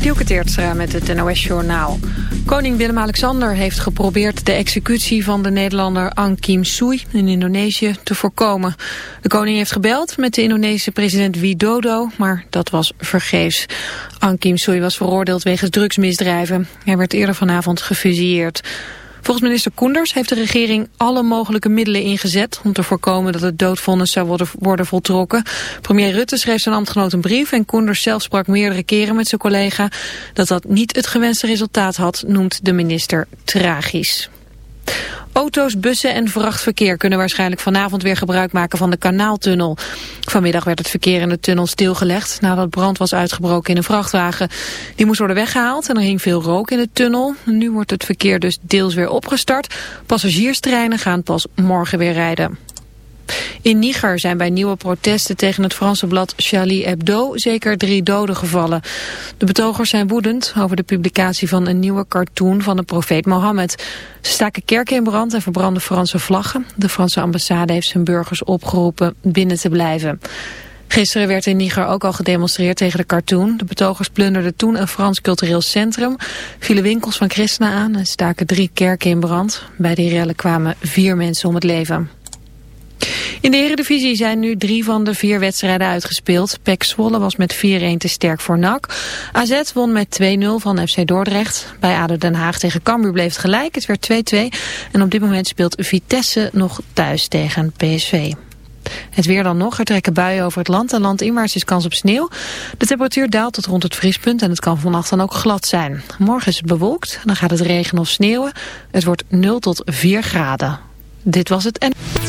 Dielke Teertstra met het NOS Journaal. Koning Willem-Alexander heeft geprobeerd de executie van de Nederlander Aung Kim Sui in Indonesië te voorkomen. De koning heeft gebeld met de Indonesische president Widodo, maar dat was vergeefs. Aung Kim Sui was veroordeeld wegens drugsmisdrijven. Hij werd eerder vanavond gefusilleerd. Volgens minister Koenders heeft de regering alle mogelijke middelen ingezet om te voorkomen dat het doodvonnis zou worden, worden voltrokken. Premier Rutte schreef zijn ambtgenoot een brief en Koenders zelf sprak meerdere keren met zijn collega. Dat dat niet het gewenste resultaat had, noemt de minister tragisch. Auto's, bussen en vrachtverkeer kunnen waarschijnlijk vanavond weer gebruik maken van de kanaaltunnel. Vanmiddag werd het verkeer in de tunnel stilgelegd nadat brand was uitgebroken in een vrachtwagen. Die moest worden weggehaald en er hing veel rook in de tunnel. Nu wordt het verkeer dus deels weer opgestart. Passagierstreinen gaan pas morgen weer rijden. In Niger zijn bij nieuwe protesten tegen het Franse blad Charlie Hebdo zeker drie doden gevallen. De betogers zijn woedend over de publicatie van een nieuwe cartoon van de profeet Mohammed. Ze staken kerken in brand en verbranden Franse vlaggen. De Franse ambassade heeft zijn burgers opgeroepen binnen te blijven. Gisteren werd in Niger ook al gedemonstreerd tegen de cartoon. De betogers plunderden toen een Frans cultureel centrum, vielen winkels van christenen aan en staken drie kerken in brand. Bij die rellen kwamen vier mensen om het leven. In de Eredivisie zijn nu drie van de vier wedstrijden uitgespeeld. PEC Zwolle was met 4-1 te sterk voor NAC. AZ won met 2-0 van FC Dordrecht. Bij ADO Den Haag tegen Cambuur bleef het gelijk. Het werd 2-2. En op dit moment speelt Vitesse nog thuis tegen PSV. Het weer dan nog. Er trekken buien over het land en landinwaarts is kans op sneeuw. De temperatuur daalt tot rond het vriespunt en het kan vannacht dan ook glad zijn. Morgen is het bewolkt, dan gaat het regenen of sneeuwen. Het wordt 0 tot 4 graden. Dit was het en...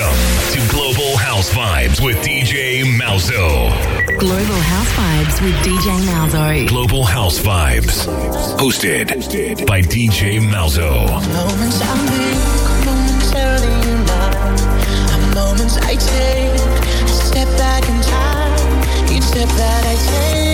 Welcome to Global House Vibes with DJ Malzo. Global House Vibes with DJ Malzo. Global House Vibes. Hosted, Hosted. by DJ Malzo. Moments I make, momentarily mine. Moments I take, step back in time. Each step that I take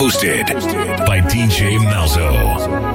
hosted by DJ Malzo.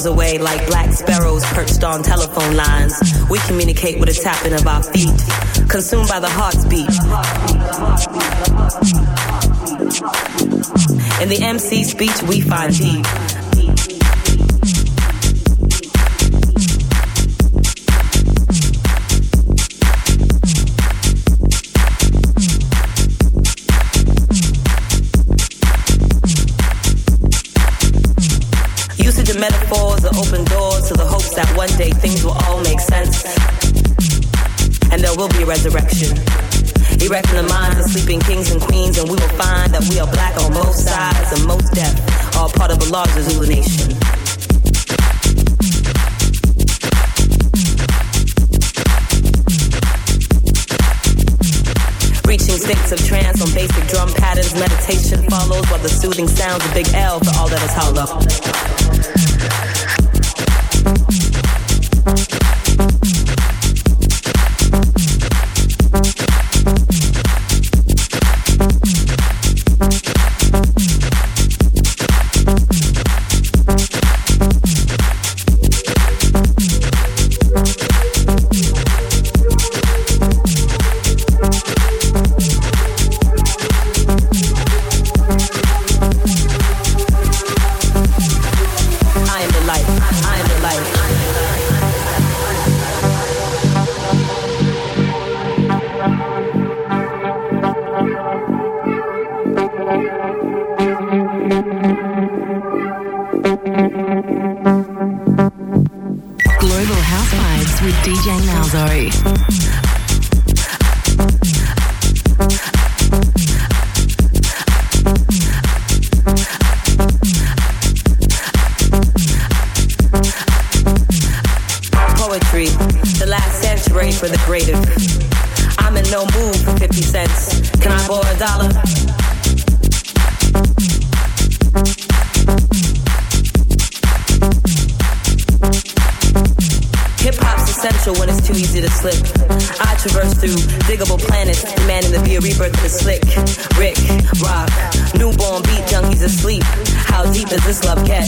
Sorrows away like black sparrows perched on telephone lines, we communicate with a tapping of our feet, consumed by the heart's beat. In the MC speech, we find deep. Resurrection. Erecting the minds of sleeping kings and queens, and we will find that we are black on both sides and most deaf, all part of a larger Zulu nation. Reaching states of trance on basic drum patterns, meditation follows while the soothing sounds of Big L for all that is hollow. slip. I traverse through diggable planets, demanding to be a rebirth to slick. Rick, rock, newborn beat junkies asleep. How deep does this love get?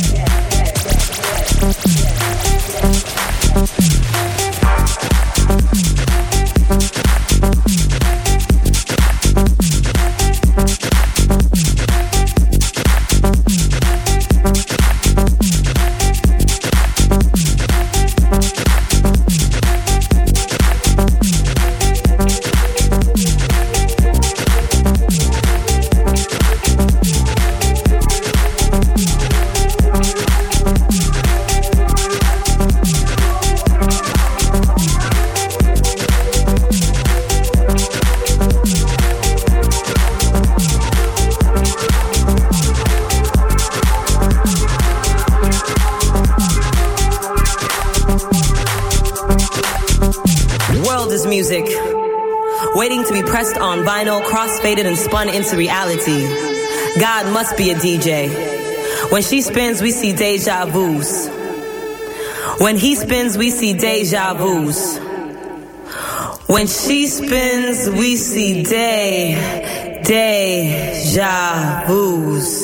And spun into reality. God must be a DJ. When she spins, we see deja vus. When he spins, we see deja vus. When she spins, we see day, deja vus.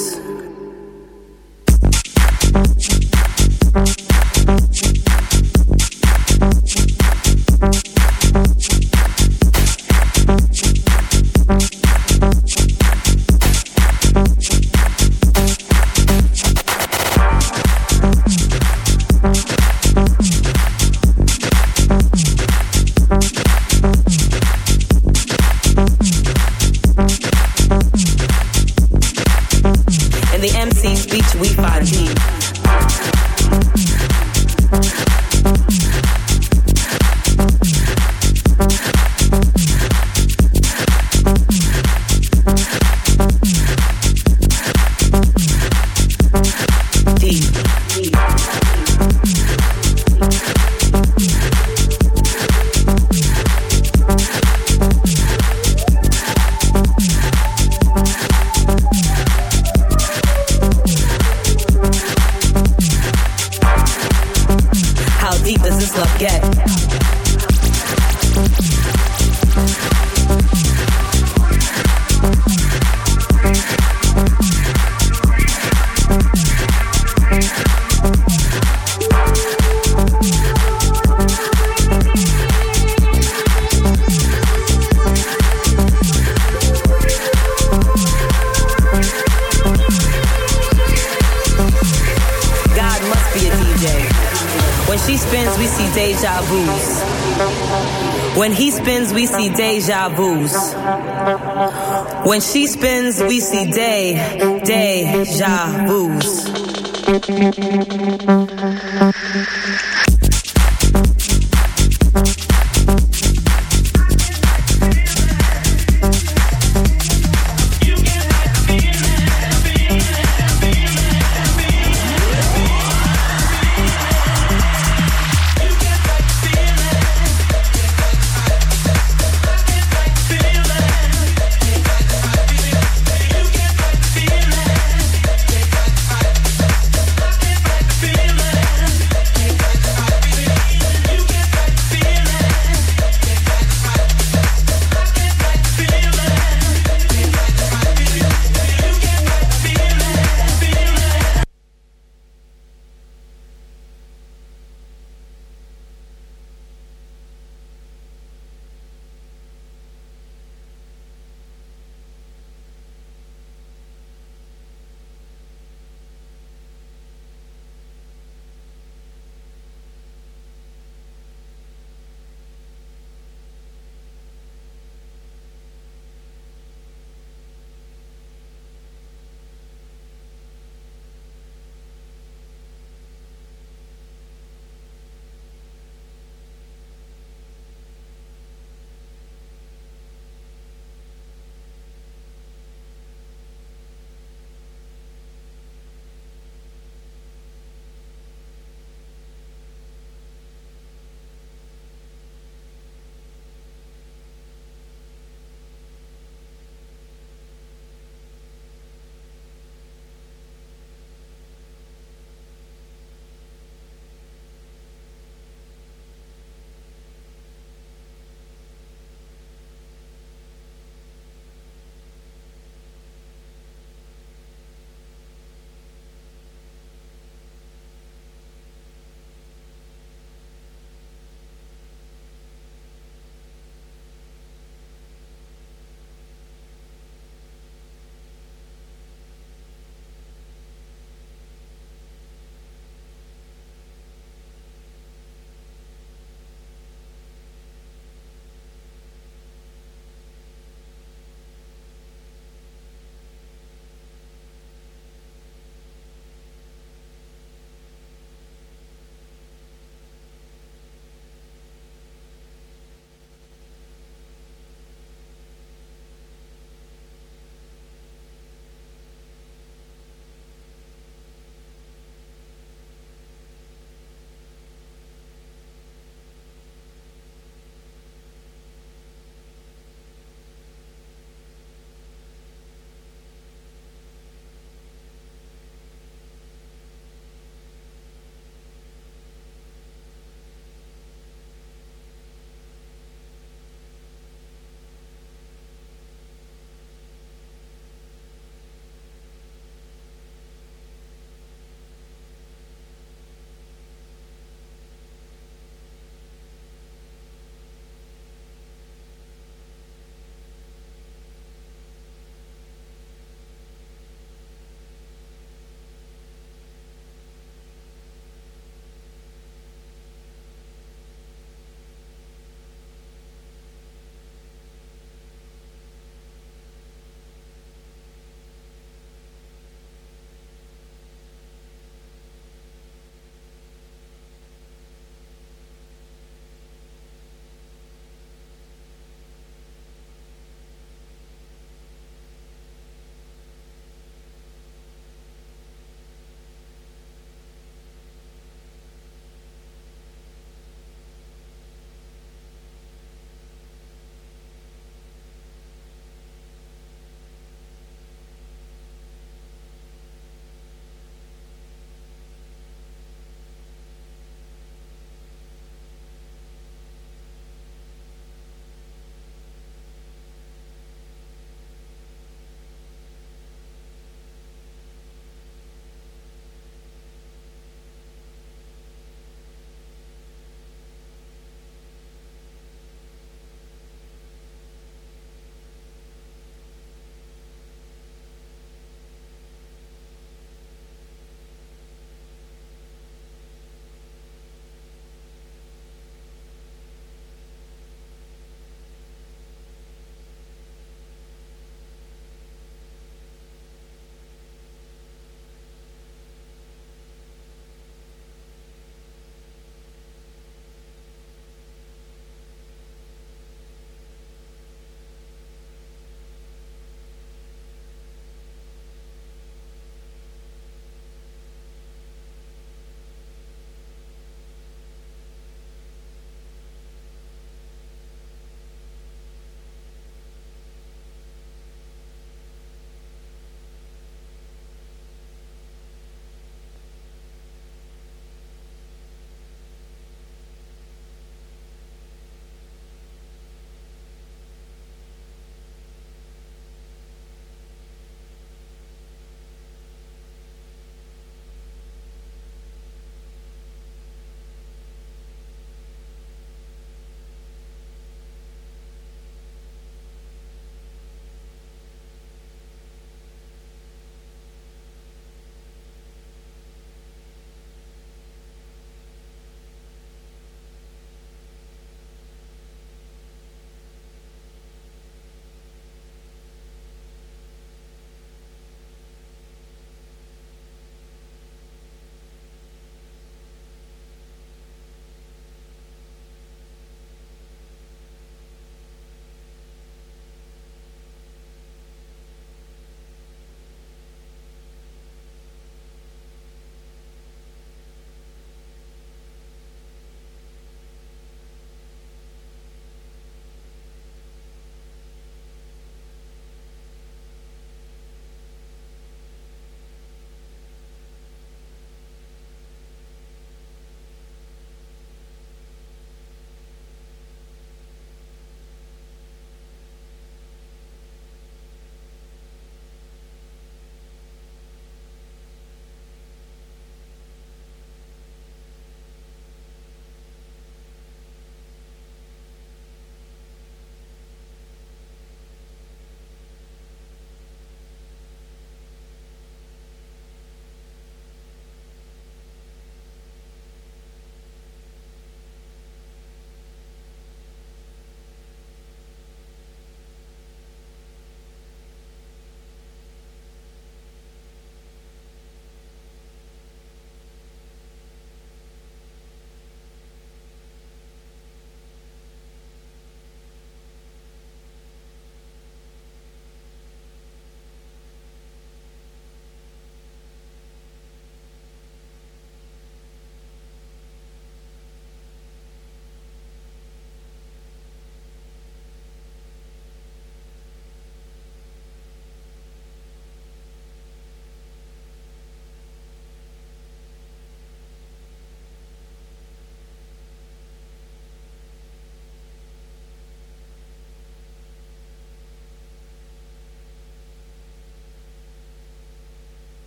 Deja.